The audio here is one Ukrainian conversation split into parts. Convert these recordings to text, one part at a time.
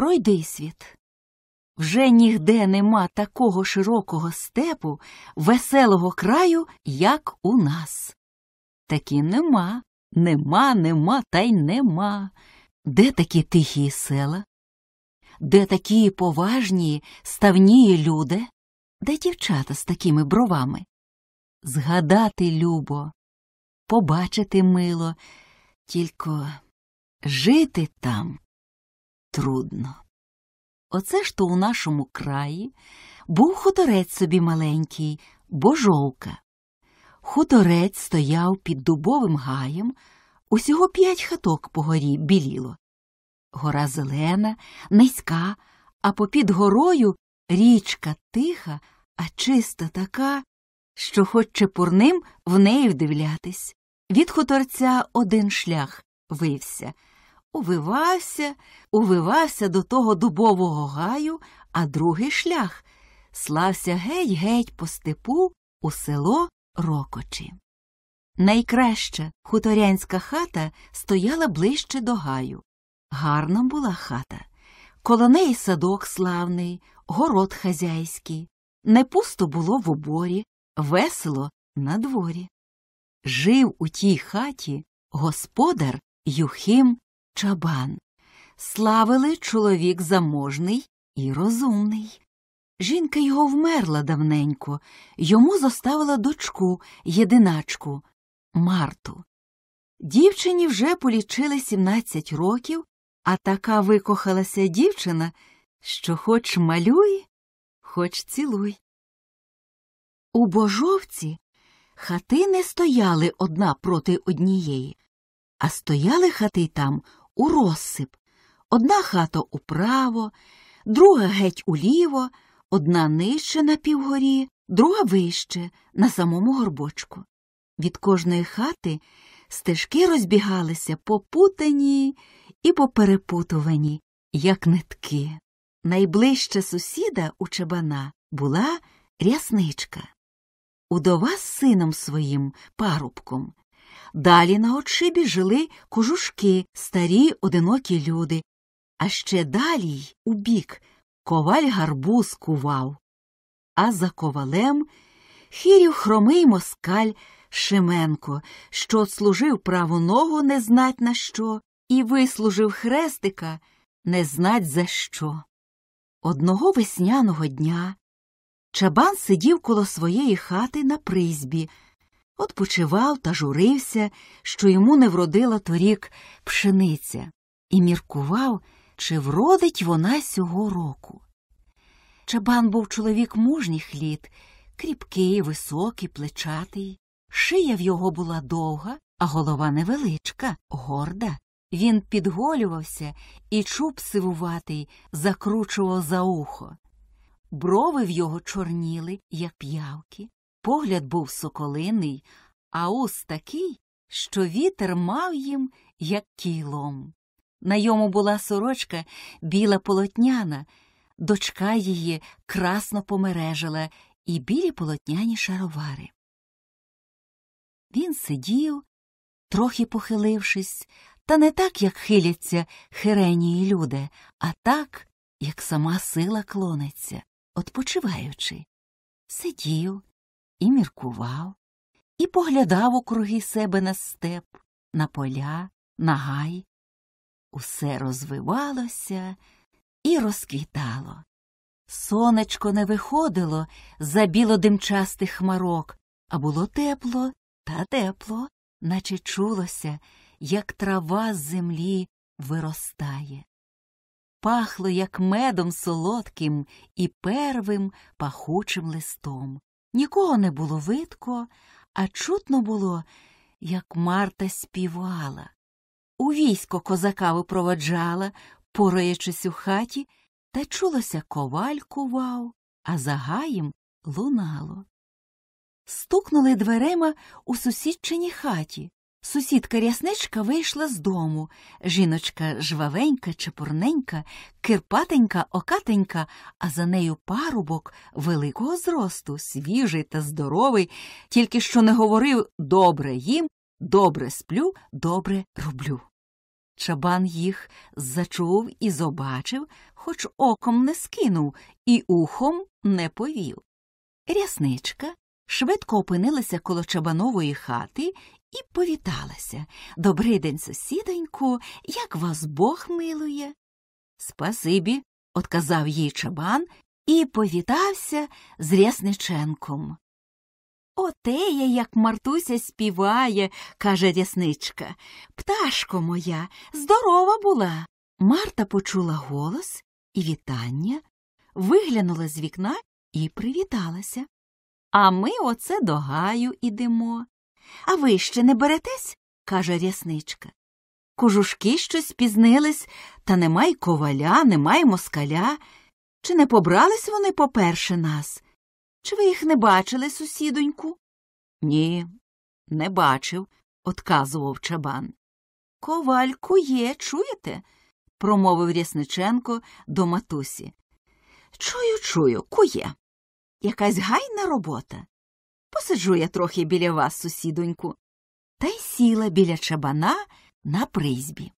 пройди світ. Вже нігде нема такого широкого степу, веселого краю, як у нас. Такі нема, нема, нема та й нема. Де такі тихі села? Де такі поважні, ставні люди? Де дівчата з такими бровами? Згадати любо, побачити мило, тільки жити там трудно. Оце ж то у нашому краї був хуторець собі маленький, божовка. Хуторець стояв під дубовим гаєм, усього п'ять хаток по горі біліло. Гора зелена, низька, а попід горою річка тиха, а чиста така, що хоч чепурним в неї вдивлятись. Від хуторця один шлях вився. Увивався, увивався до того дубового гаю, а другий шлях слався геть-геть по степу у село Рокочі. Найкраща хуторянська хата стояла ближче до гаю. Гарна була хата. Коло неї садок славний, город хазяйський. Не пусто було в оборі, весело на дворі. Жив у тій хаті господар Юхим Чабан. Славили чоловік заможний і розумний. Жінка його вмерла давненько, йому зоставила дочку, єдиначку, Марту. Дівчині вже полічили 17 років, а така викохалася дівчина, що хоч малюй, хоч цілуй. У божовці хати не стояли одна проти однієї, а стояли хати там у розсип. Одна хата управо, друга геть уліво, одна нижче на півгорі, друга вище, на самому горбочку. Від кожної хати стежки розбігалися попутані і поперепутувані, як нитки. Найближча сусіда у чабана була рясничка. Удова з сином своїм парубком. Далі на отшибі жили кожушки, старі одинокі люди, а ще далі й убік коваль гарбуз кував. А за ковалем хірів хромий москаль Шеменко, що служив праву ногу не знать на що, і вислужив хрестика не знать за що. Одного весняного дня чабан сидів коло своєї хати на призбі, Отпочивав та журився, що йому не вродила торік пшениця, і міркував, чи вродить вона сього року. Чабан був чоловік мужніх літ, кріпкий, високий, плечатий. Шия в його була довга, а голова невеличка, горда. Він підголювався і чуб сивуватий закручував за ухо. Брови в його чорніли, як п'явки. Погляд був соколиний, а ус такий, що вітер мав їм, як кілом. На йому була сорочка біла полотняна, дочка її красно помережила і білі полотняні шаровари. Він сидів, трохи похилившись, та не так, як хиляться хиренії люди, а так, як сама сила клониться, odpoczywаючи. Сидів і міркував, і поглядав округи себе на степ, на поля, на гай. Усе розвивалося і розквітало. Сонечко не виходило за білодимчастих хмарок, а було тепло та тепло, наче чулося, як трава з землі виростає. Пахло, як медом солодким і первим пахучим листом. Нікого не було видко, а чутно було, як Марта співала. У військо козака випроводжала, пораючись у хаті, та чулося коваль кував, а за гаєм лунало. Стукнули дверема у сусідчині хаті. Сусідка рясничка вийшла з дому. Жіночка жвавенька, чепурненька, кирпатенька, окатенька, а за нею парубок великого зросту, свіжий та здоровий, тільки що не говорив добре їм, добре сплю, добре роблю. Чабан їх зачув і зобачив, хоч оком не скинув і ухом не повів. Рясничка швидко опинилася коло чабанової хати і повіталася. Добрий день, сусідоньку, як вас Бог милує. Спасибі, отказав їй чабан і повітався з Рясниченком. Отеє, як Мартуся співає, каже рясничка. Пташко моя, здорова була. Марта почула голос і вітання, виглянула з вікна і привіталася. А ми оце до гаю ідемо. А ви ще не беретесь? каже рясничка. Кожушки щось спізнились, та нема й коваля, нема й москаля. Чи не побрались вони поперше нас? Чи ви їх не бачили, сусідоньку? Ні, не бачив, отказував чабан. Коваль кує, чуєте? промовив Рясниченко до матусі. Чую, чую, кує. Якась гайна робота. Посиджу я трохи біля вас, сусідоньку, та й сіла біля чабана на призьбі.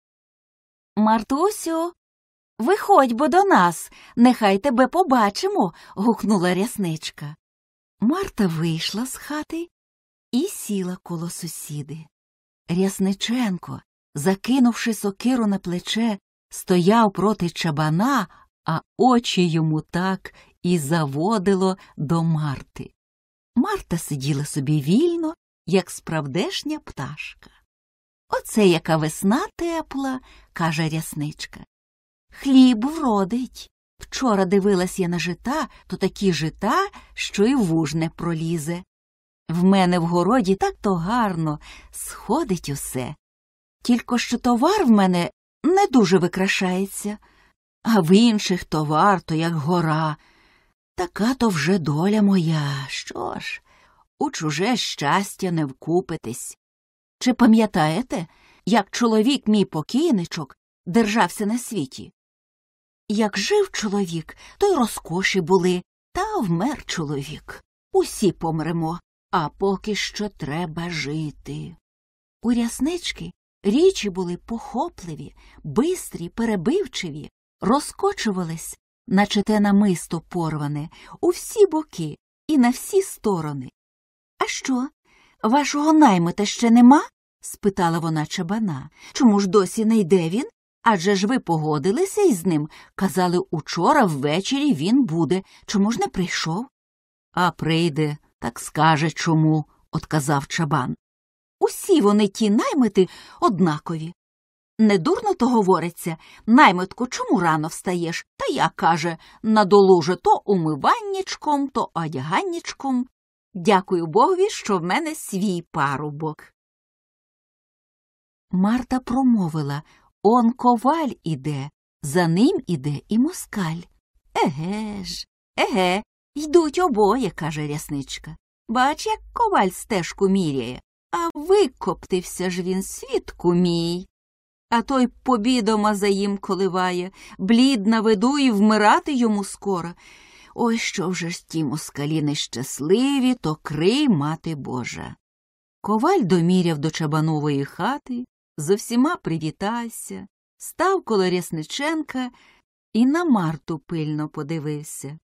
Мартусю, виходь бо до нас, нехай тебе побачимо. гукнула рясничка. Марта вийшла з хати і сіла коло сусіди. Рясниченко, закинувши сокиру на плече, стояв проти чабана, а очі йому так і заводило до Марти. Марта сиділа собі вільно, як справдешня пташка. Оце яка весна тепла, каже рясничка. Хліб вродить. Вчора дивилась я на жита, то такі жита, що й вуж не пролізе. В мене в городі так то гарно сходить усе. Тільки що товар в мене не дуже викрашається, а в інших товар то як гора. Така то вже доля моя. Що ж, у чуже щастя не вкупитись. Чи пам'ятаєте, як чоловік мій покійничок держався на світі? Як жив чоловік, то й розкоші були, та вмер чоловік. Усі помремо, а поки що треба жити. У ряснички річі були похопливі, бистрі, перебивчиві, розкочувались, наче те намисто порване, у всі боки і на всі сторони. А що? Вашого наймита ще нема? спитала вона чабана. Чому ж досі не йде він? Адже ж ви погодилися із ним. Казали, учора ввечері він буде. Чому ж не прийшов? А прийде, так скаже чому, отказав чабан. Усі вони ті наймити однакові. Недурно то говориться наймитку, чому рано встаєш? Та я, каже, надолуже то умиваннячком, то одяганнячком. Дякую Богові, що в мене свій парубок. Марта промовила Он коваль іде, за ним іде і москаль. Еге ж, еге, йдуть обоє, каже рясничка. Бач, як коваль стежку міряє, а викоптився ж він свідку мій. А той побідома за їм коливає, блід на виду і вмирати йому скоро. Ой, що вже ж ті москалі нещасливі, то крий мати Божа. Коваль доміряв до чабанової хати, з усіма привітався, став коло Рясниченка і на Марту пильно подивився.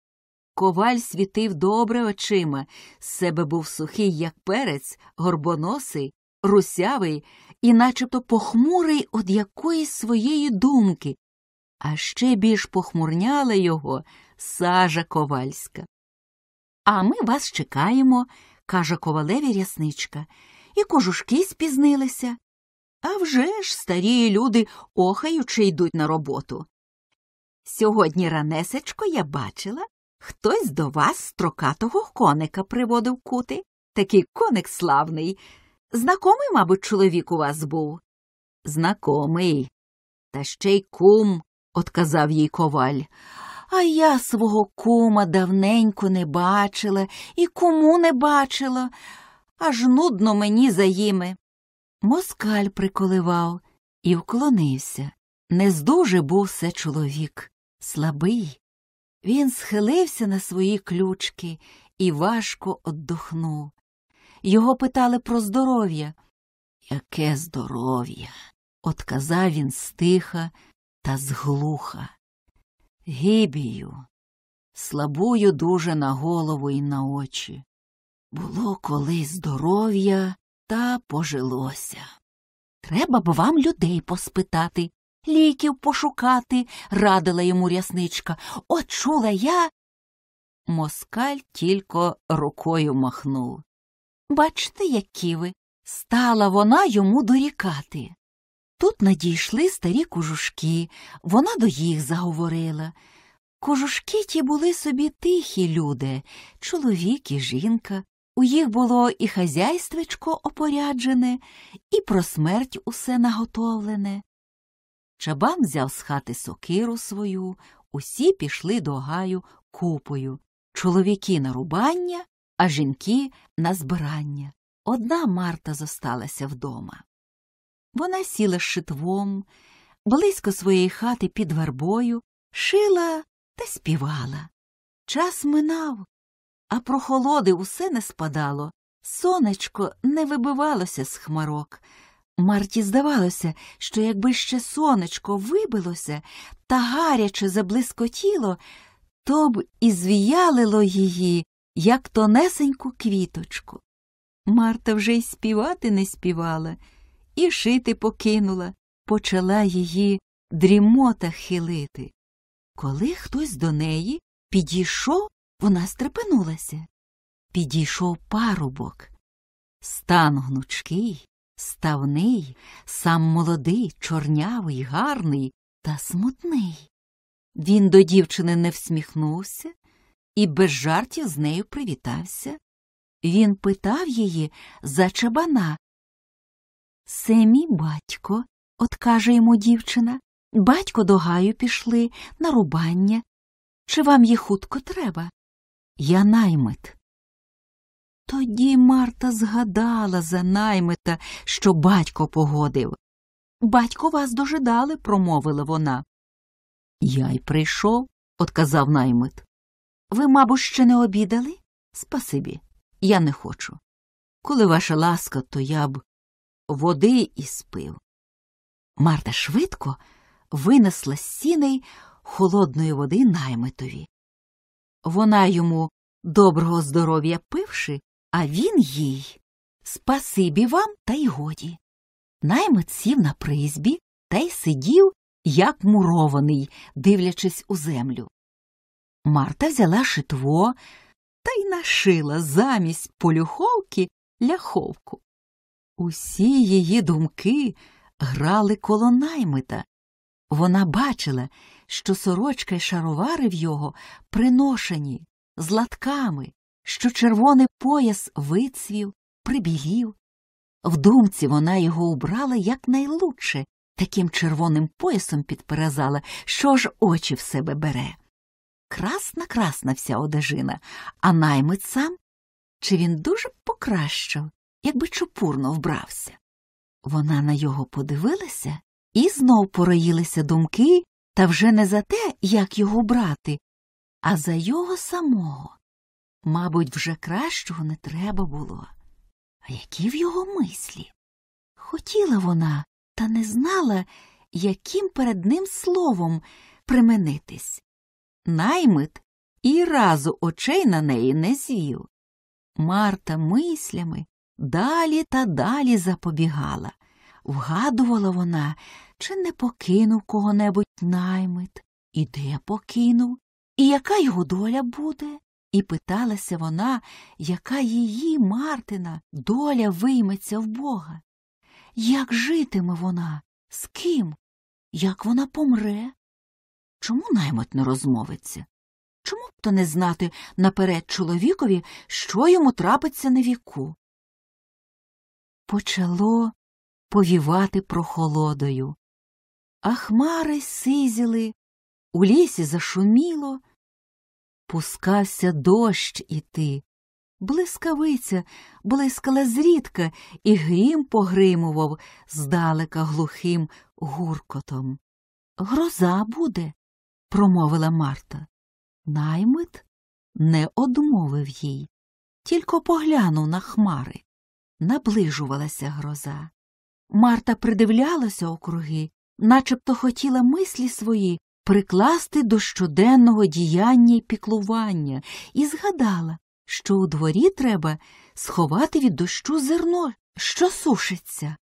Коваль світив добре очима, з себе був сухий, як перець, горбоносий, русявий і начебто похмурий од якоїсь своєї думки, а ще більш похмурняла його сажа ковальська. А ми вас чекаємо, каже ковалеві рясничка, і кожушки спізнилися. А вже ж старі люди охаючи йдуть на роботу. Сьогодні ранесечко я бачила, хтось до вас строкатого коника приводив кути. Такий коник славний. Знакомий, мабуть, чоловік у вас був? Знакомий. Та ще й кум, отказав їй коваль. А я свого кума давненько не бачила і куму не бачила, аж нудно мені за їми. Москаль приколивав і вклонився. Нездуже був це чоловік, слабий. Він схилився на свої ключки і важко оддохнув. Його питали про здоров'я. Яке здоров'я? Отказав він стиха та зглуха. Гибію, слабую дуже на голову і на очі. Було колись здоров'я та пожилося. Треба б вам людей поспитати, ліків пошукати, радила йому рясничка. От чула я. Москаль тільки рукою махнув. Бачте, які ви. Стала вона йому дорікати. Тут надійшли старі кожушки, вона до їх заговорила. Кожушки ті були собі тихі люди, чоловік і жінка. У їх було і хазяйствечко опоряджене, і про смерть усе наготовлене. Чабан взяв з хати сокиру свою, усі пішли до гаю купою, чоловіки на рубання, а жінки на збирання. Одна Марта зосталася вдома. Вона сіла з шитвом, близько своєї хати під вербою, шила та співала. Час минав, а прохолоди усе не спадало, сонечко не вибивалося з хмарок. Марті здавалося, що якби ще сонечко вибилося та гаряче заблискотіло, то б і її, як тонесеньку квіточку. Марта вже й співати не співала, і шити покинула, почала її дрімота хилити. Коли хтось до неї підійшов, вона стрепенулася. Підійшов парубок. Стан гнучкий, ставний, сам молодий, чорнявий, гарний та смутний. Він до дівчини не всміхнувся і без жартів з нею привітався. Він питав її за чабана. Це мій батько, от каже йому дівчина. Батько до гаю пішли на рубання. Чи вам їх хутко треба? Я наймит. Тоді Марта згадала за наймита, що батько погодив. Батько вас дожидали, промовила вона. Я й прийшов, отказав наймит. Ви, мабуть, ще не обідали? Спасибі, я не хочу. Коли ваша ласка, то я б води і спив. Марта швидко винесла з сіней холодної води наймитові. Вона йому доброго здоров'я пивши, а він їй спасибі вам, та й годі. Наймит сів на призбі та й сидів, як мурований, дивлячись у землю. Марта взяла шитво та й нашила замість полюховки ляховку. Усі її думки грали коло наймита. Вона бачила, що сорочка й шаровари в його приношені, з латками, що червоний пояс вицвів, прибілів. В думці вона його убрала якнайлучше, таким червоним поясом підперезала, що ж очі в себе бере. Красна красна вся одежина, а наймит сам чи він дуже покращав, якби чупурно вбрався. Вона на його подивилася і знов пороїлися думки, та вже не за те, як його брати, а за його самого. Мабуть, вже кращого не треба було. А які в його мислі? Хотіла вона, та не знала, яким перед ним словом применитись. Наймит і разу очей на неї не звів. Марта мислями далі та далі запобігала. Вгадувала вона, чи не покинув кого-небудь наймит, і де покинув, і яка його доля буде? І питалася вона, яка її, Мартина, доля вийметься в Бога. Як житиме вона? З ким? Як вона помре? Чому наймит не розмовиться? Чому б то не знати наперед чоловікові, що йому трапиться на віку? Почало повівати прохолодою, а хмари сизіли, у лісі зашуміло, пускався дощ іти. Блискавиця блискала зрідка, і грім погримував здалека глухим гуркотом. Гроза буде, промовила Марта. Наймит не одмовив їй, тільки поглянув на хмари. Наближувалася гроза. Марта придивлялася округи, начебто хотіла мислі свої прикласти до щоденного діяння й піклування, і згадала, що у дворі треба сховати від дощу зерно, що сушиться,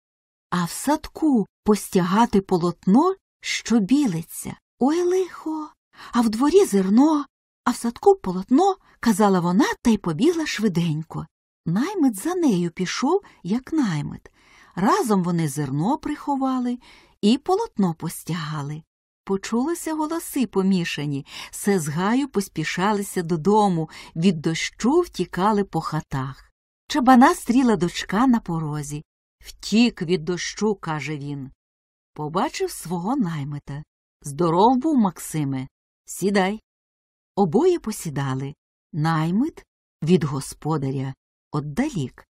а в садку постягати полотно, що білиться. Ой лихо, а в дворі зерно, а в садку полотно, казала вона та й побігла швиденько. Наймит за нею пішов, як наймит. Разом вони зерно приховали і полотно постягали. Почулися голоси помішані, все з гаю поспішалися додому, від дощу втікали по хатах. Чабана стріла дочка на порозі. Втік від дощу, каже він. Побачив свого наймита. Здоров був, Максиме. Сідай. Обоє посідали. Наймит від господаря отдалік.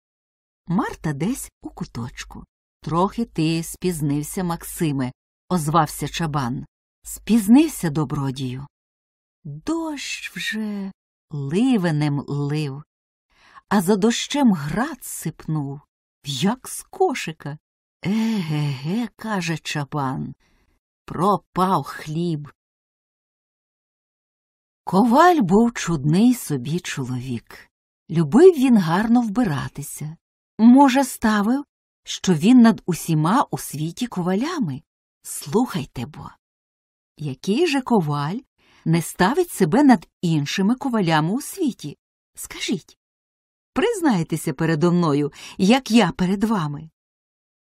Марта десь у куточку. Трохи ти спізнився, Максиме, озвався чабан. Спізнився добродію. Дощ вже ливенем лив, а за дощем град сипнув, як з кошика. Еге-ге, каже чабан, пропав хліб. Коваль був чудний собі чоловік. Любив він гарно вбиратися. Може, ставив, що він над усіма у світі ковалями. Слухайте бо. Який же коваль не ставить себе над іншими ковалями у світі? Скажіть. Признайтеся передо мною, як я перед вами.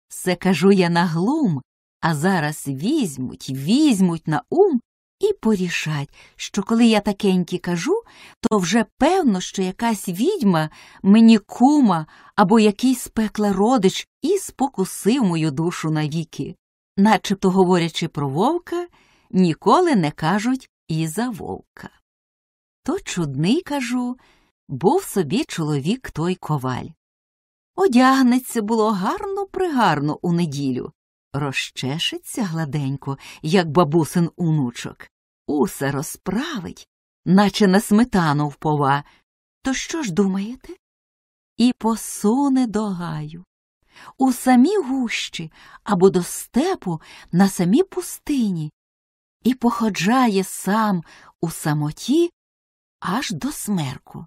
Все кажу я на глум, а зараз візьмуть, візьмуть на ум і порішать, що коли я такенькі кажу, то вже певно, що якась відьма мені кума або якийсь спекла родич і спокусив мою душу навіки. Начебто, говорячи про вовка, ніколи не кажуть і за вовка. То чудний, кажу, був собі чоловік той коваль. Одягнеться було гарно пригарно у неділю, розчешеться гладенько, як бабусин унучок, усе розправить, наче на сметану впова. То що ж думаєте? І посуне до гаю. У самі гущі або до степу на самій пустині, і походжає сам у самоті аж до смерку.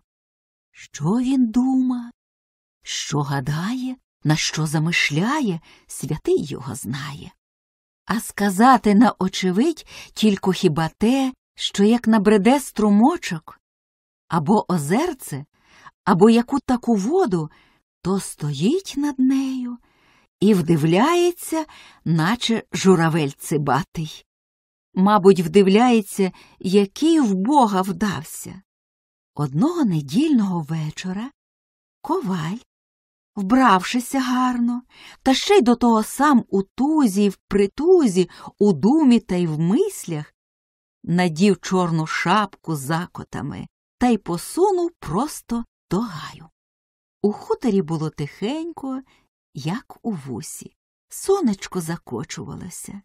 Що він дума? Що гадає, на що замишляє, святий його знає. А сказати на очевидь тільки хіба те, що як набреде струмочок, або озерце, або яку таку воду, то стоїть над нею і вдивляється, наче журавель цибатий. Мабуть, вдивляється, який в бога вдався. Одного недільного вечора коваль вбравшися гарно, та ще й до того сам у тузі, в притузі, у думі та й в мислях, надів чорну шапку закотами та й посунув просто до гаю. У хуторі було тихенько, як у вусі. Сонечко закочувалося.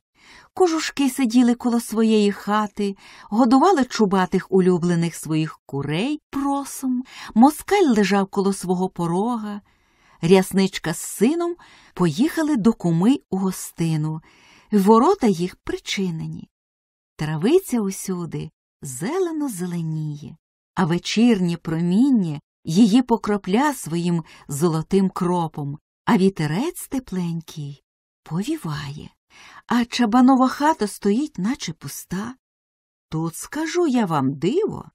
Кожушки сиділи коло своєї хати, годували чубатих улюблених своїх курей просом, москаль лежав коло свого порога. Рясничка з сином поїхали до куми у гостину, ворота їх причинені. Травиця усюди зелено зеленіє, а вечірнє проміння її покропля своїм золотим кропом, а вітерець тепленький повіває, а чабанова хата стоїть, наче пуста. Тут скажу я вам диво.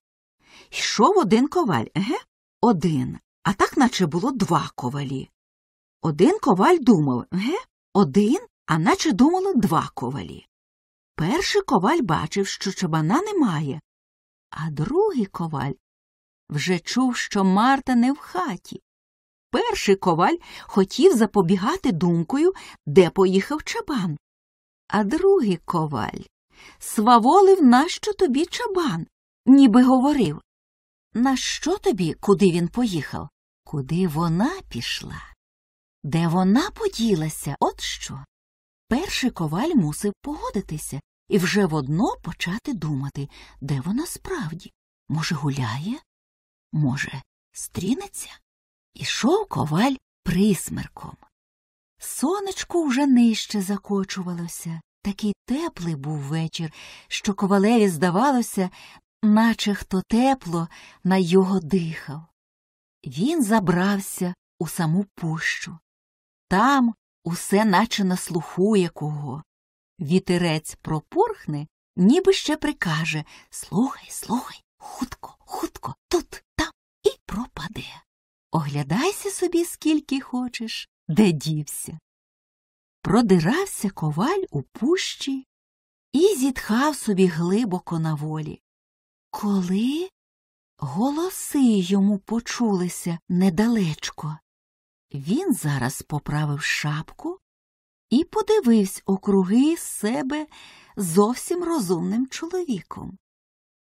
Йшов один коваль, еге? Один а так наче було два ковалі. Один коваль думав, ге, один, а наче думало два ковалі. Перший коваль бачив, що чабана немає, а другий коваль вже чув, що Марта не в хаті. Перший коваль хотів запобігати думкою, де поїхав чабан. А другий коваль сваволив, нащо тобі чабан, ніби говорив. Нащо тобі, куди він поїхав? Куди вона пішла? Де вона поділася, от що? Перший коваль мусив погодитися і вже водно почати думати, де вона справді. Може, гуляє? Може, стрінеться? Ішов коваль присмерком. Сонечко вже нижче закочувалося. Такий теплий був вечір, що ковалеві здавалося, наче хто тепло на його дихав. Він забрався у саму пущу. Там усе наче наслухує кого. Вітерець пропорхне, ніби ще прикаже Слухай, слухай, хутко, хутко, тут, там і пропаде. Оглядайся собі, скільки хочеш, де дівся. Продирався коваль у пущі і зітхав собі глибоко на волі. Коли голоси йому почулися недалечко, він зараз поправив шапку і подивився округи себе зовсім розумним чоловіком.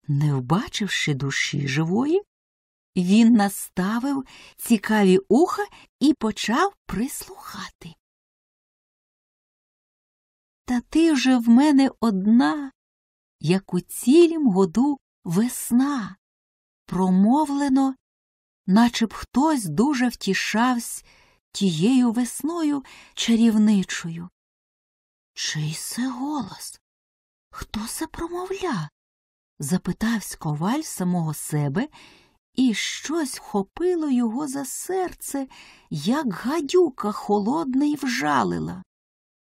Не вбачивши душі живої, він наставив цікаві уха і почав прислухати. Та ти вже в мене одна, як у цілім году весна, промовлено, наче б хтось дуже втішавсь тією весною чарівничою. Чий це голос? Хто це промовля? запитавсь коваль самого себе, і щось вхопило його за серце, як гадюка холодна й вжалила.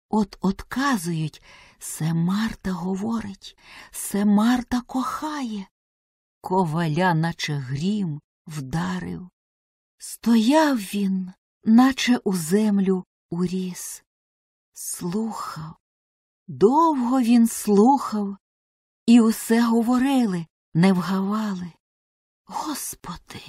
От отказують, се Марта говорить, се Марта кохає. Коваля, наче грім, вдарив. Стояв він, наче у землю уріс. Слухав. Довго він слухав, і усе говорили, не вгавали. Господи,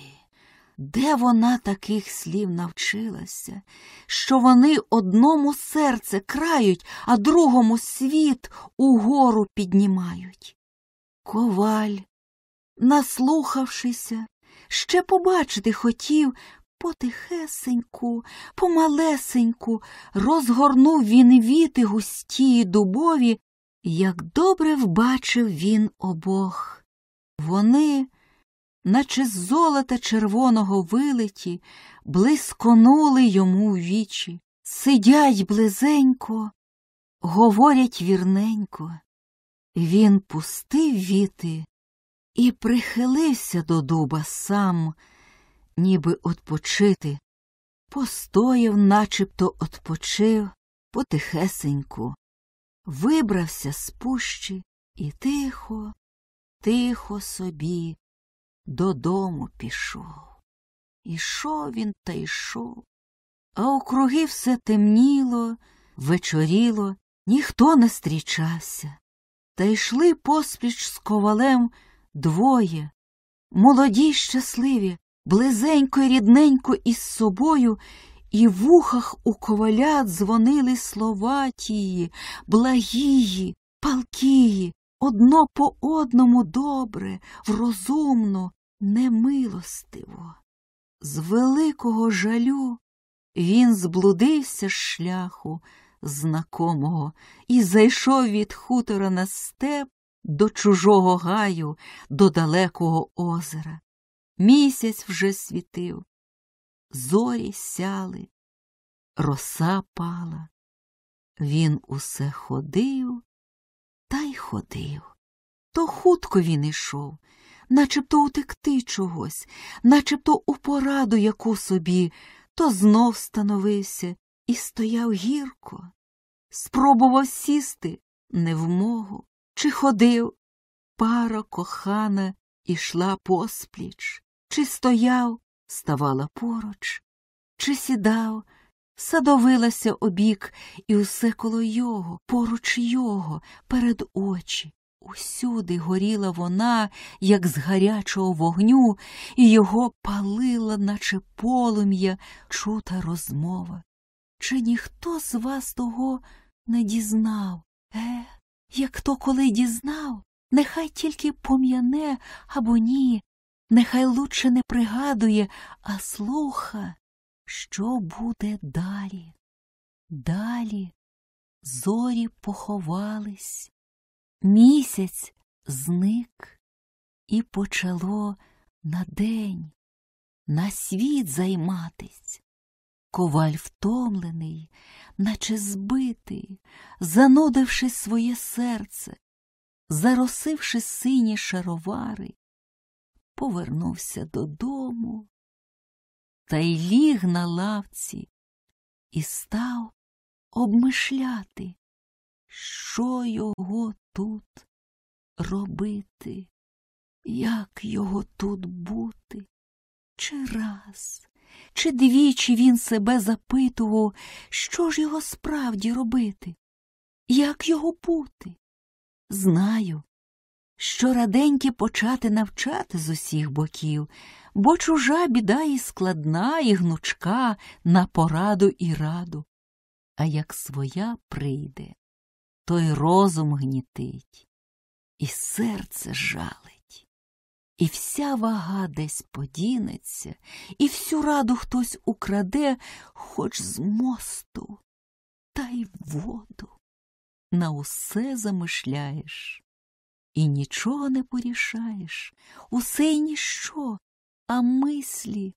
де вона таких слів навчилася, що вони одному серце крають, а другому світ угору піднімають? Коваль, наслухавшися, ще побачити хотів потихесеньку, помалесеньку, розгорнув він віти густі й дубові, як добре вбачив він обох. Вони наче з золота червоного вилиті, блисконули йому в вічі, сидять близенько, говорять вірненько. Він пустив віти і прихилився до дуба сам, ніби отпочити, постояв, начебто отпочив потихесеньку, вибрався з пущі і тихо, тихо собі додому пішов. Ішов він та йшов, а округи все темніло, вечоріло, ніхто не стрічався. Та йшли поспіч з ковалем двоє, молоді й щасливі, близенько й рідненько із собою, і в ухах у коваля дзвонили слова тії, благії, палкії, одно по одному добре, врозумно, немилостиво. З великого жалю він зблудився з шляху знакомого і зайшов від хутора на степ до чужого гаю, до далекого озера. Місяць вже світив, зорі сяли, роса пала. Він усе ходив та й ходив. То хутко він ішов, начебто утекти чогось, начебто у пораду яку собі, то знов становився і стояв гірко. Спробував сісти невмогу, чи ходив. Пара кохана ішла поспліч, чи стояв, ставала поруч, чи сідав, садовилася обік, і усе коло його, поруч його, перед очі. Усюди горіла вона, як з гарячого вогню, і його палила, наче полум'я, чута розмова. Чи ніхто з вас того не дізнав? Е, як то коли дізнав, нехай тільки пом'яне або ні, нехай лучше не пригадує, а слуха, що буде далі. Далі зорі поховались, місяць зник, і почало на день, на світ займатись. Коваль втомлений, наче збитий, занудивши своє серце, заросивши сині шаровари, повернувся додому та й ліг на лавці і став обмишляти, що його тут робити, як його тут бути. Чи раз, чи двічі він себе запитував, що ж його справді робити, як його бути? Знаю, що раденьки почати навчати з усіх боків, бо чужа біда і складна, і гнучка на пораду і раду. А як своя прийде, то й розум гнітить, і серце жалить, і вся вага десь подінеться, і всю раду хтось украде, хоч з мосту, та й воду. На усе замишляєш і нічого не порішаєш, усе й ніщо, а мислі,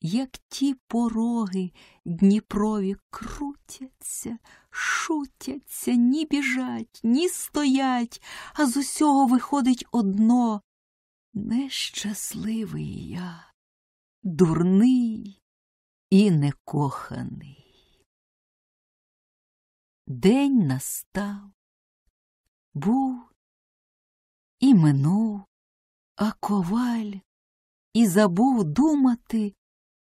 як ті пороги Дніпрові крутяться, шутяться, ні біжать, ні стоять, а з усього виходить одно нещасливий я, дурний і некоханий. День настав, був і минув, а коваль і забув думати,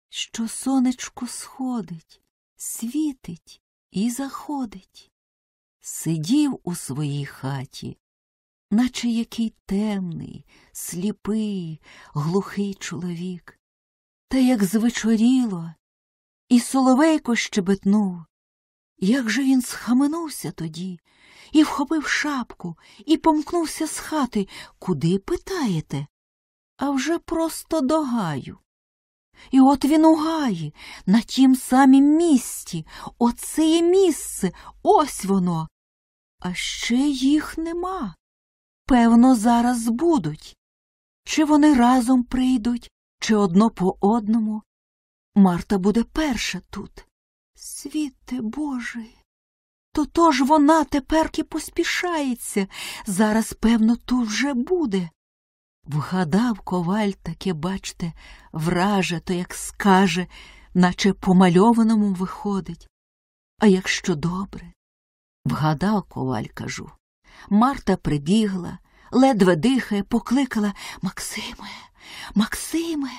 що сонечко сходить, світить і заходить. Сидів у своїй хаті, наче який темний, сліпий, глухий чоловік. Та як звечоріло, і соловейко щебетнув. Як же він схаменувся тоді, і вхопив шапку, і помкнувся з хати. Куди питаєте? А вже просто до гаю. І от він у гаї, на тім самім місці, оце є місце, ось воно. А ще їх нема. Певно, зараз будуть. Чи вони разом прийдуть, чи одно по одному. Марта буде перша тут. Світе Божий. То то ж вона теперки поспішається. Зараз, певно, тут вже буде. Вгадав коваль таке, бачте, враже, то як скаже, наче по мальованому виходить. А якщо добре, вгадав коваль, кажу. Марта прибігла, ледве дихає, покликала Максиме, Максиме.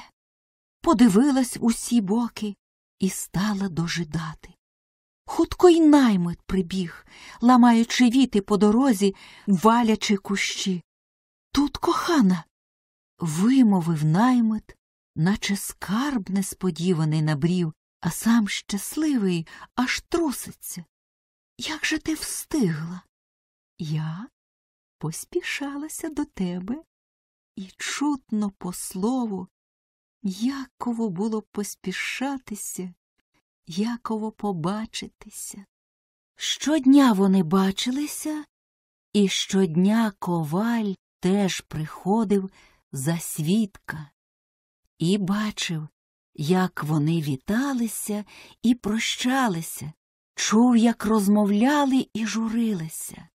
Подивилась усі боки і стала дожидати. Хутко й наймит прибіг, ламаючи віти по дорозі, валячи кущі. Тут кохана. Вимовив наймит, наче скарб несподіваний набрів, а сам щасливий аж труситься. Як же ти встигла? Я поспішалася до тебе, і чутно по слову, яково було поспішатися, яково побачитися. Щодня вони бачилися, і щодня коваль теж приходив за свідка і бачив, як вони віталися і прощалися, чув, як розмовляли і журилися.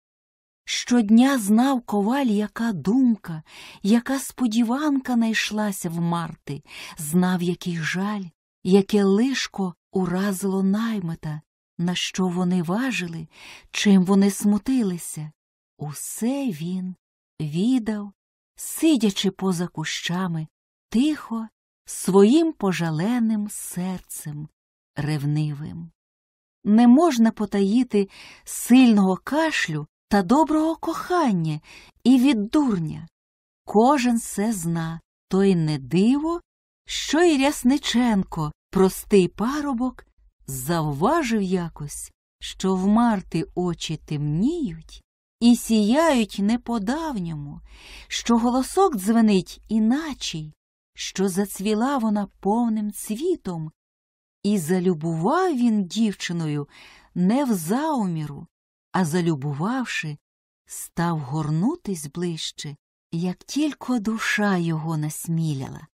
Щодня знав коваль, яка думка, яка сподіванка найшлася в Марти, знав, який жаль, яке лишко уразило наймета, на що вони важили, чим вони смутилися. Усе він відав, сидячи поза кущами, тихо, своїм пожаленим серцем ревнивим. Не можна потаїти сильного кашлю та доброго кохання і від дурня. Кожен все зна, то й не диво, що й Рясниченко, простий парубок, завважив якось, що в Марти очі темніють і сіяють не по-давньому, що голосок дзвенить іначий, що зацвіла вона повним цвітом, і залюбував він дівчиною не в зауміру, а залюбувавши, став горнутись ближче, як тільки душа його насміляла.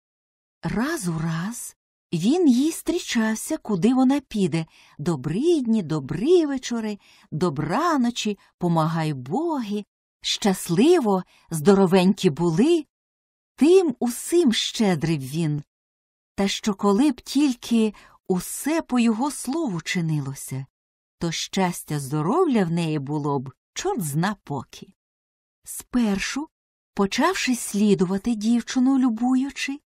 Раз у раз Він їй зустрічався, куди вона піде. Добридні, добрі вечори, добраночі, помагай боги, щасливо, здоровенькі були. Тим усім щедрив він. Та що коли б тільки усе по його слову чинилося, то щастя здоров'я в неї було б чорт зна поки. Спершу, почавши слідувати дівчину, любуючи,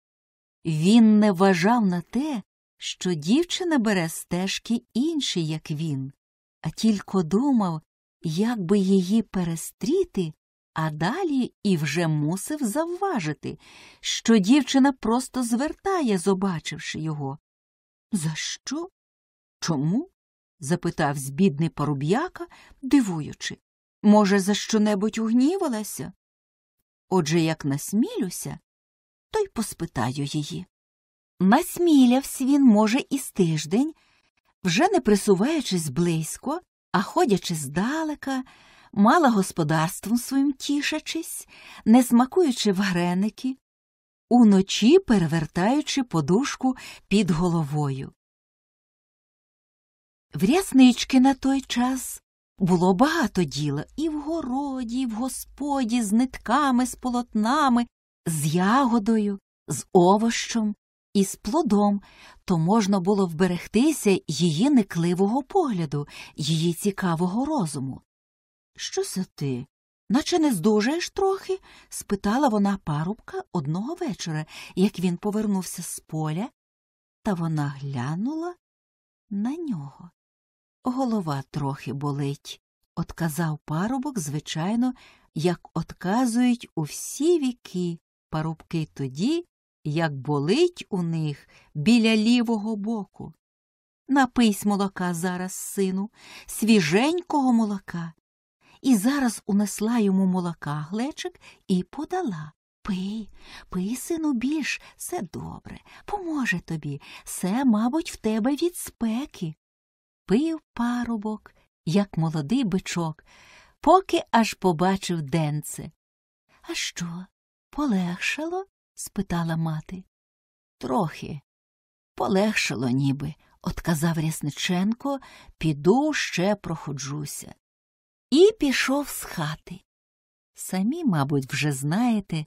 він не вважав на те, що дівчина бере стежки інші, як він, а тільки думав, як би її перестріти, а далі і вже мусив завважити, що дівчина просто звертає, побачивши його. За що? Чому? Запитав збідний паруб'яка, дивуючи. Може, за що небудь угнівалася? Отже, як насмілюся, то й поспитаю її. Насмілявся він, може, і з тиждень, вже не присуваючись близько, а ходячи здалека, мала господарством своїм тішачись, не смакуючи вареники, уночі перевертаючи подушку під головою. В ряснички на той час було багато діла і в городі, і в господі, з нитками, з полотнами, з ягодою, з овощем і з плодом, то можна було вберегтися її никливого погляду, її цікавого розуму. Що це ти? Наче не здужаєш трохи? спитала вона парубка одного вечора, як він повернувся з поля, та вона глянула на нього. Голова трохи болить, отказав парубок, звичайно, як отказують у всі віки парубки тоді, як болить у них біля лівого боку. Напийсь молока зараз, сину, свіженького молока. І зараз унесла йому молока глечик і подала. Пий, пий, сину, більш, все добре, поможе тобі, все, мабуть, в тебе від спеки. Пив парубок, як молодий бичок, поки аж побачив денце. А що, полегшало? спитала мати. Трохи. Полегшало, ніби, отказав Рясниченко, піду ще проходжуся. І пішов з хати. Самі, мабуть, вже знаєте,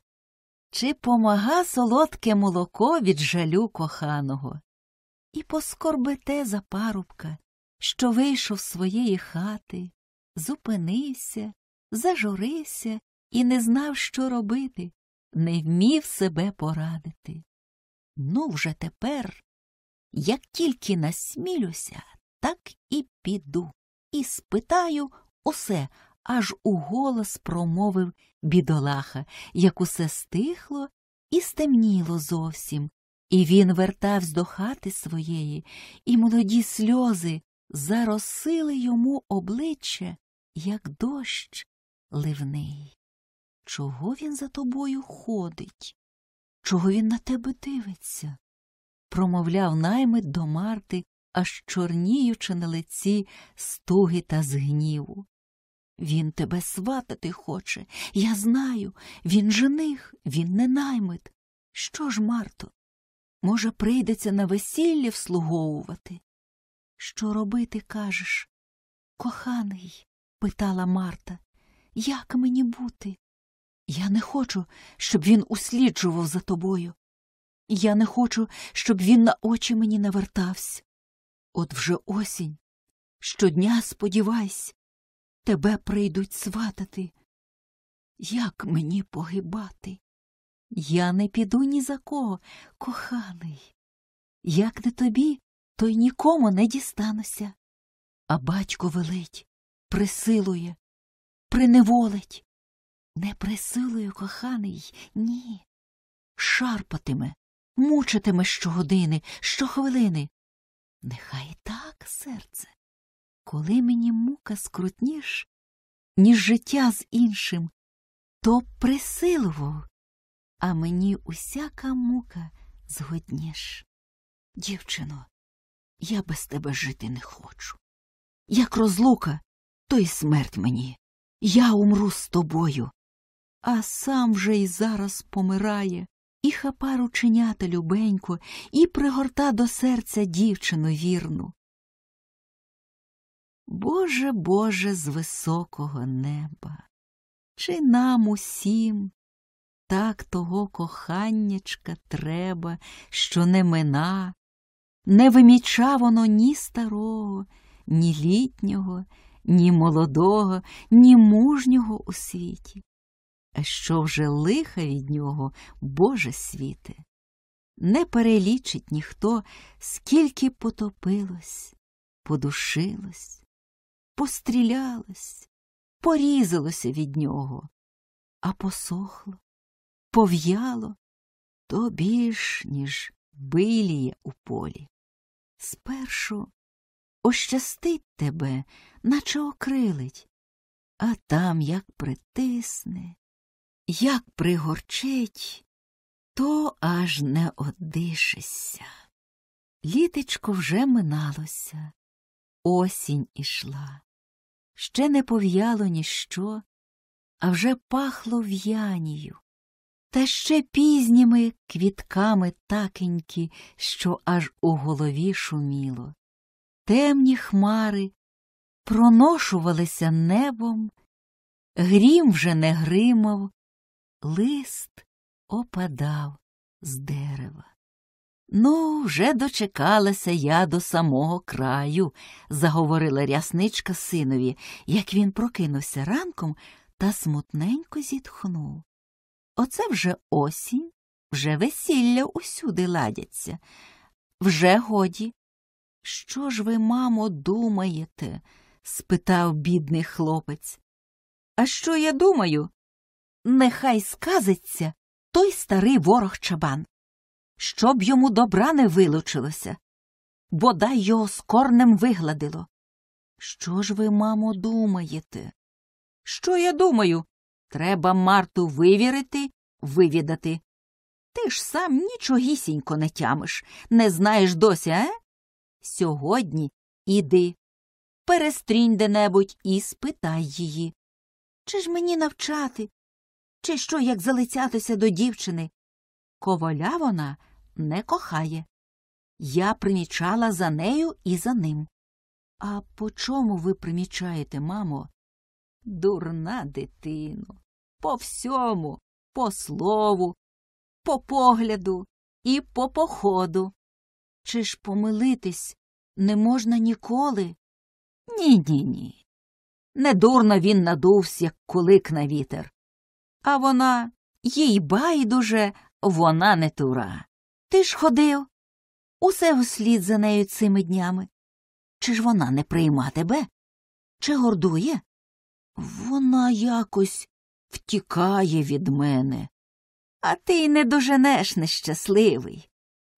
чи помага солодке молоко від жалю коханого. І поскорбите за парубка, що вийшов з своєї хати, зупинився, зажурився і не знав, що робити, не вмів себе порадити. Ну, вже тепер, як тільки насмілюся, так і піду, і спитаю усе, аж у голос промовив бідолаха, як усе стихло і стемніло зовсім, і він вертався до хати своєї, і молоді сльози заросили йому обличчя, як дощ ливний. Чого він за тобою ходить? Чого він на тебе дивиться? промовляв наймит до Марти, аж чорніючи на лиці стуги та згніву. Він тебе сватати хоче. Я знаю, він жених, він не наймит. Що ж, Марто? Може, прийдеться на весіллі вслуговувати? Що робити, кажеш? Коханий, питала Марта, як мені бути? Я не хочу, щоб він усліджував за тобою. Я не хочу, щоб він на очі мені навертався. От вже осінь. Щодня сподівайся, тебе прийдуть сватати. Як мені погибати? Я не піду ні за кого, коханий. Як не тобі, то й нікому не дістануся. А батько велить, присилує, приневолить. Не присилую, коханий, ні. Шарпатиме, мучитиме щогодини, щохвилини. Нехай так, серце. Коли мені мука скрутніш, ніж життя з іншим, то присилував, а мені усяка мука згодніш. Дівчино, я без тебе жити не хочу. Як розлука, то й смерть мені. Я умру з тобою, а сам вже й зараз помирає і хапа рученята любенько, і пригорта до серця дівчину вірну. Боже Боже з високого неба, чи нам усім так того коханнячка треба, що не мина, не виміча воно ні старого, ні літнього, ні молодого, ні мужнього у світі. А що вже лиха від нього, Боже світе, не перелічить ніхто, скільки потопилось, подушилось, пострілялось, порізалося від нього, а посохло, пов'яло то більш, ніж биліє у полі. Спершу ощастить тебе, наче окрилить, а там як притисне, як пригорчить, то аж не одишешся. Літечко вже миналося, осінь ішла. Ще не пов'яло ніщо, а вже пахло в'янію, та ще пізніми квітками такенькі, що аж у голові шуміло. Темні хмари проношувалися небом, грім вже не гримав, лист опадав з дерева. Ну, вже дочекалася я до самого краю, заговорила рясничка синові, як він прокинувся ранком та смутненько зітхнув. Оце вже осінь, вже весілля усюди ладяться. Вже годі. Що ж ви, мамо, думаєте? спитав бідний хлопець. А що я думаю? Нехай сказиться той старий ворог чабан, щоб йому добра не вилучилося, бодай його з корнем вигладило. Що ж ви, мамо, думаєте? Що я думаю? Треба Марту вивірити, вивідати. Ти ж сам нічогісінько не тямиш, не знаєш досі, е? Сьогодні іди, перестрінь де-небудь і спитай її. Чи ж мені навчати? Чи що, як залицятися до дівчини? Коваля вона не кохає. Я примічала за нею і за ним. А по чому ви примічаєте, мамо? Дурна дитино. По всьому, по слову, по погляду і по походу. Чи ж помилитись не можна ніколи? Ні, ні, ні. Недурно він надувся, як кулик на вітер. А вона, їй байдуже, вона не тура. Ти ж ходив. Усе вслід за нею цими днями. Чи ж вона не прийма тебе? Чи гордує? Вона якось втікає від мене. А ти й не доженеш нещасливий.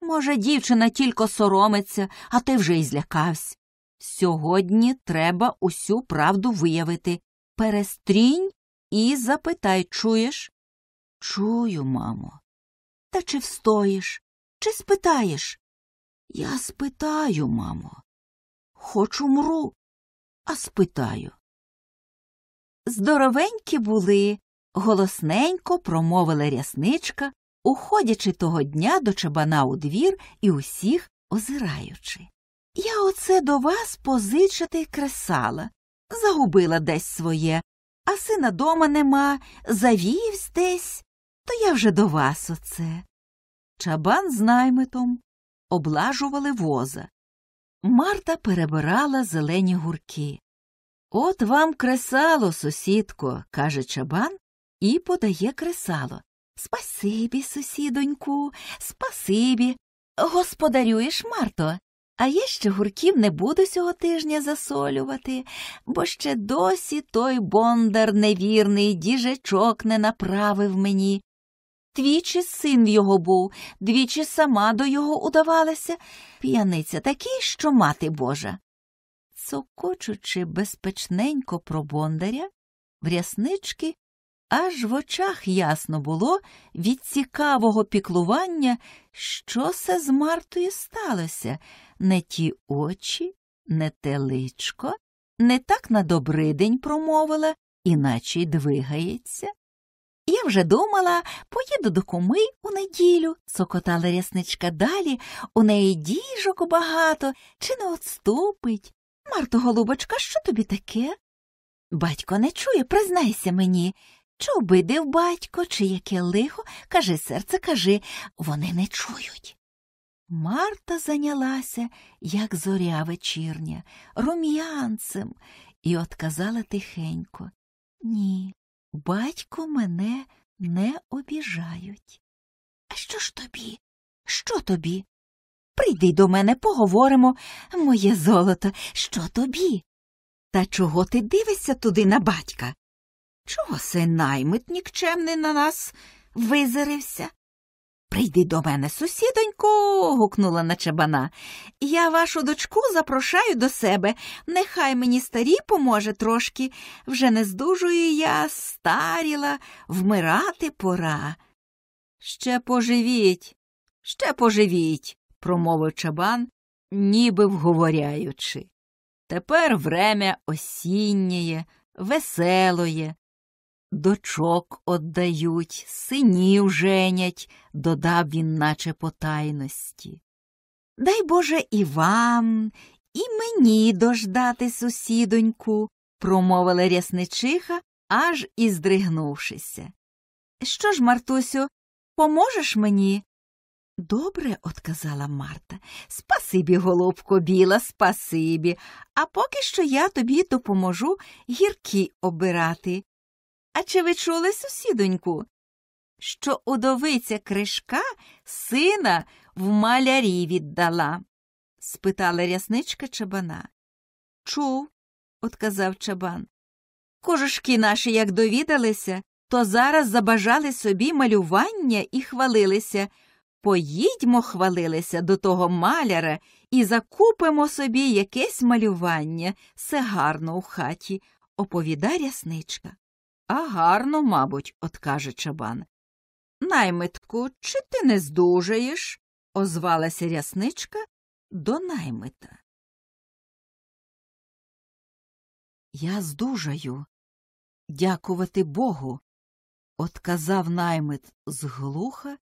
Може, дівчина тільки соромиться, а ти вже й злякався. Сьогодні треба усю правду виявити. Перестрінь і запитай, чуєш? Чую, мамо. Та чи встоїш, чи спитаєш? Я спитаю, мамо. Хоч умру, а спитаю. Здоровенькі були, голосненько промовила рясничка, уходячи того дня до чабана у двір і усіх озираючи. Я оце до вас позичити кресала, загубила десь своє, а сина дома нема, завівсь десь, то я вже до вас оце. Чабан з наймитом облажували воза. Марта перебирала зелені гурки. От вам кресало, сусідко, каже чабан і подає кресало. Спасибі, сусідоньку, спасибі. Господарюєш, Марто, а я ще гурків не буду сього тижня засолювати, бо ще досі той бондар невірний діжечок не направив мені. Двічі син в його був, двічі сама до його удавалася, п'яниця такий, що мати Божа. Цокочучи безпечненько про бондаря, в ряснички аж в очах ясно було від цікавого піклування, що се з Мартою сталося не ті очі, не те личко, не так на добрий день промовила, іначе й двигається. Я вже думала, поїду до куми у неділю, сокотала рясничка далі, у неї діжок багато, чи не отступить. Марто, голубочка, що тобі таке? Батько не чує, признайся мені. Чи обидив батько, чи яке лихо, кажи, серце, кажи, вони не чують. Марта зайнялася, як зоря вечірня, рум'янцем, і отказала тихенько Ні, батько мене не обіжають. А що ж тобі? Що тобі? Прийди до мене, поговоримо, моє золото, що тобі? Та чого ти дивишся туди на батька? Чого сей наймит нікчемний на нас визирився? Прийди до мене, сусідонько. гукнула на чабана. Я вашу дочку запрошаю до себе. Нехай мені старі поможе трошки. Вже не здужую я, старіла, вмирати пора. Ще поживіть, ще поживіть, промовив чабан, ніби вговоряючи. Тепер врем'я осіннє, веселоє, Дочок отдають, синів женять, додав він, наче по тайності. Дай Боже і вам, і мені дождати сусідоньку, промовила рясничиха, аж і здригнувшися. Що ж, Мартусю, поможеш мені? Добре, отказала Марта. Спасибі, голубко біла, спасибі. А поки що я тобі допоможу гіркі обирати. А чи ви чули, сусідоньку, що удовиця кришка сина в малярі віддала? спитала рясничка чабана. Чув, отказав чабан. Кожушки наші, як довідалися, то зараз забажали собі малювання і хвалилися. Поїдьмо, хвалилися до того маляра і закупимо собі якесь малювання, все гарно у хаті, оповіда рясничка. А гарно, мабуть, откаже чабан. Наймитку, чи ти не здужаєш? озвалася рясничка до наймита. Я здужаю. Дякувати Богу, отказав наймит зглуха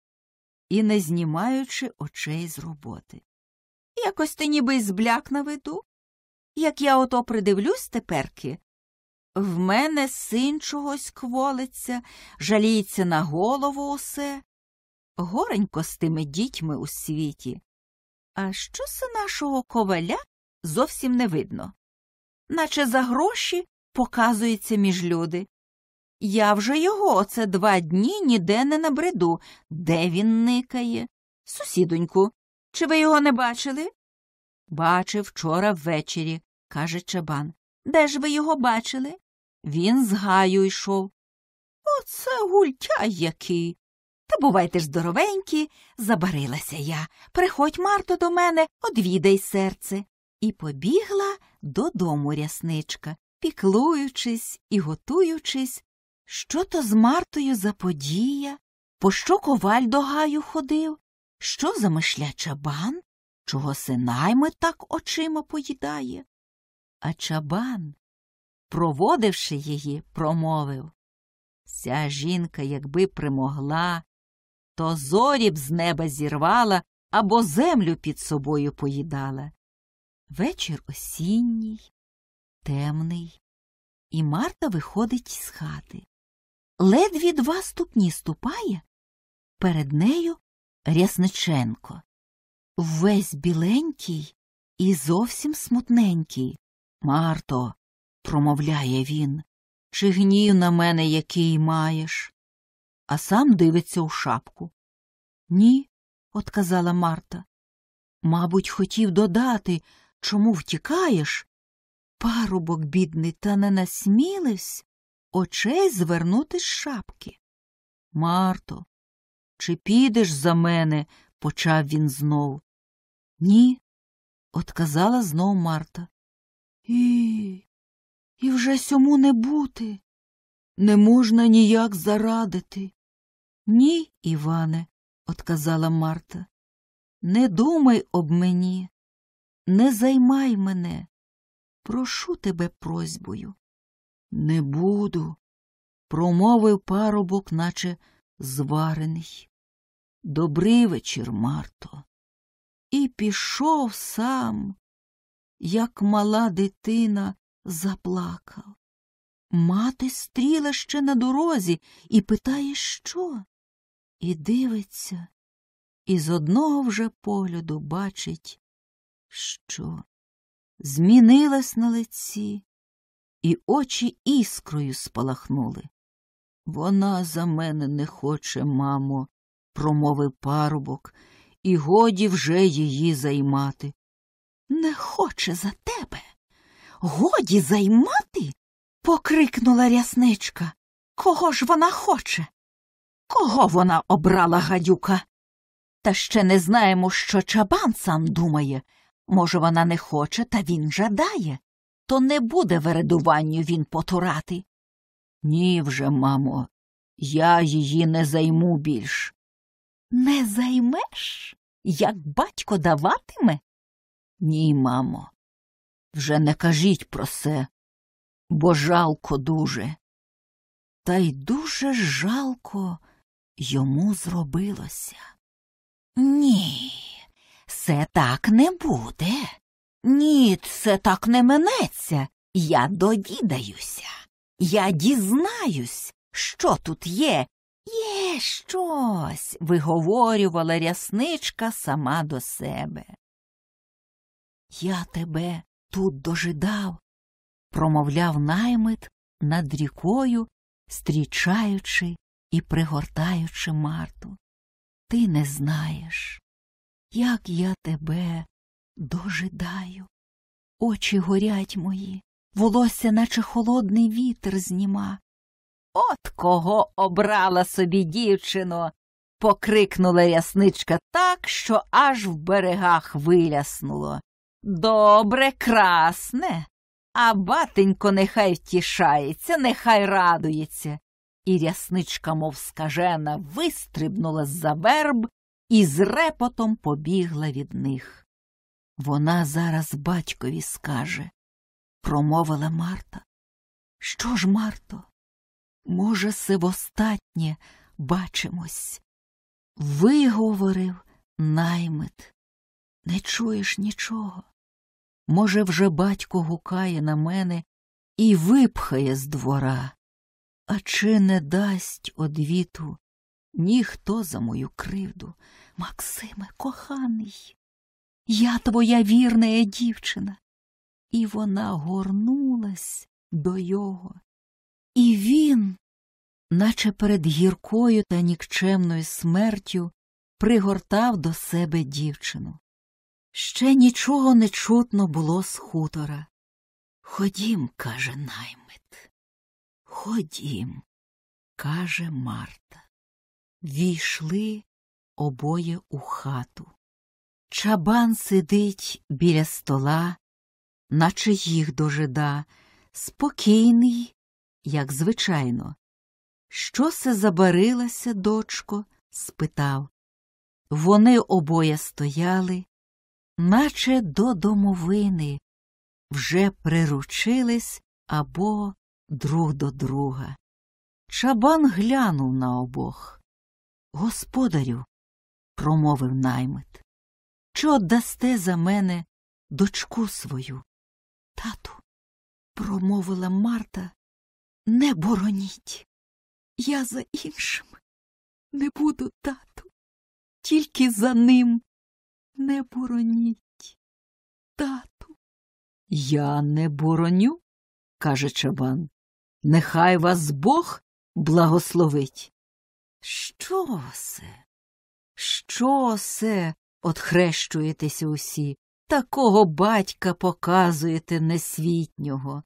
і не знімаючи очей з роботи. Якось ти ніби збляк на виду. Як я ото придивлюсь теперки, в мене син чогось кволиться, жаліється на голову усе. Горенько з тими дітьми у світі. А що це нашого коваля зовсім не видно, наче за гроші показується між люди. Я вже його оце два дні ніде не набреду. Де він никає? Сусідоньку, чи ви його не бачили? Бачив вчора ввечері, каже чабан. Де ж ви його бачили? Він з гаю йшов. Оце гультя який. Та бувайте ж здоровенькі, забарилася я. Приходь, Марто, до мене, одвідай серце. І побігла додому рясничка, піклуючись і готуючись, що то з Мартою за подія, по що коваль до гаю ходив, що замишля чабан, чого синайми так очима поїдає. А чабан проводивши її, промовив Ця жінка, якби примогла, то зорі б з неба зірвала або землю під собою поїдала. Вечір осінній, темний, і Марта виходить з хати. Ледві два ступні ступає, перед нею Рясниченко. Весь біленький і зовсім смутненький. Марто, промовляє він, чи гнів на мене який маєш? А сам дивиться у шапку. Ні, отказала Марта. Мабуть, хотів додати, чому втікаєш? Парубок, бідний, та не насміливсь очей звернути з шапки. Марто, чи підеш за мене? почав він знов. Ні, отказала знов Марта. І і вже сьому не бути. Не можна ніяк зарадити. Ні, Іване, отказала Марта. Не думай об мені, не займай мене. Прошу тебе просьбою. Не буду, промовив парубок, наче зварений. Добрий вечір, Марто. І пішов сам, як мала дитина, заплакав. Мати стріла ще на дорозі і питає, що? І дивиться, і з одного вже погляду бачить, що змінилась на лиці, і очі іскрою спалахнули. Вона за мене не хоче, мамо, промовив парубок, і годі вже її займати. Не хоче за тебе. Годі займати? покрикнула рясничка. Кого ж вона хоче? Кого вона обрала гадюка? Та ще не знаємо, що чабан сам думає. Може, вона не хоче, та він жадає. То не буде вередуванню він потурати. Ні вже, мамо, я її не займу більш. Не займеш, як батько даватиме? Ні, мамо, вже не кажіть про це, бо жалко дуже. Та й дуже жалко йому зробилося. Ні, це так не буде. Ні, це так не минеться. Я довідаюся. Я дізнаюсь, що тут є. Є щось, виговорювала рясничка сама до себе. Я тебе тут дожидав, промовляв наймит над рікою, стрічаючи і пригортаючи Марту. Ти не знаєш, як я тебе дожидаю. Очі горять мої, волосся, наче холодний вітер зніма. От кого обрала собі дівчино. покрикнула рясничка так, що аж в берегах виляснуло. Добре, красне, а батенько нехай втішається, нехай радується. І рясничка, мов скажена, вистрибнула з за верб і з репотом побігла від них. Вона зараз батькові скаже, промовила Марта. Що ж, Марто? Може, се востаннє бачимось. Виговорив наймит. Не чуєш нічого. Може, вже батько гукає на мене і випхає з двора, а чи не дасть одвіту ніхто за мою кривду. Максиме, коханий, я твоя вірна дівчина. І вона горнулась до його. І він, наче перед гіркою та нікчемною смертю, пригортав до себе дівчину. Ще нічого не чутно було з хутора. Ходім, каже наймит. Ходім, каже Марта. Війшли обоє у хату. Чабан сидить біля стола, наче їх дожида, спокійний, як звичайно. Що се забарилася, дочко? спитав. Вони обоє стояли, наче до домовини, вже приручились або друг до друга. Чабан глянув на обох. Господарю, промовив наймит, чи отдасте за мене дочку свою? Тату, промовила Марта, не бороніть. Я за іншим не буду тату, тільки за ним не бороніть. Тату. Я не бороню, каже чабан. Нехай вас Бог благословить. Що се? Що се? Отхрещуєтеся усі, такого батька показуєте несвітнього.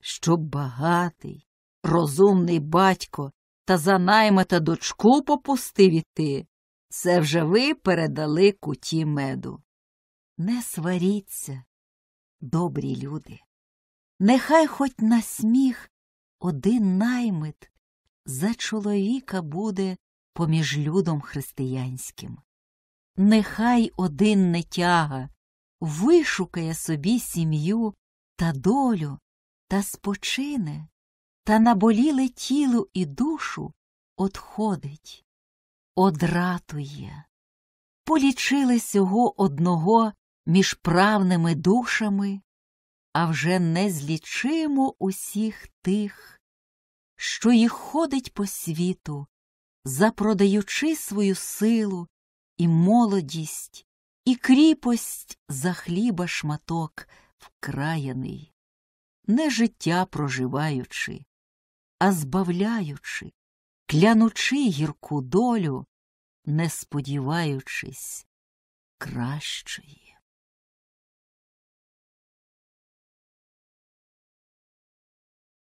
Щоб багатий, розумний батько та за наймета дочку попустив іти, це вже ви передали куті меду. Не сваріться, добрі люди. Нехай хоч на сміх один наймит за чоловіка буде поміж людом християнським. Нехай один нетяга вишукає собі сім'ю та долю та спочине, та наболіле тіло і душу одходить, одратує. Полічили сього одного між правними душами, а вже не злічимо усіх тих, що їх ходить по світу, запродаючи свою силу і молодість, і кріпость за хліба шматок вкраяний, не життя проживаючи, а збавляючи, клянучи гірку долю, не сподіваючись кращої.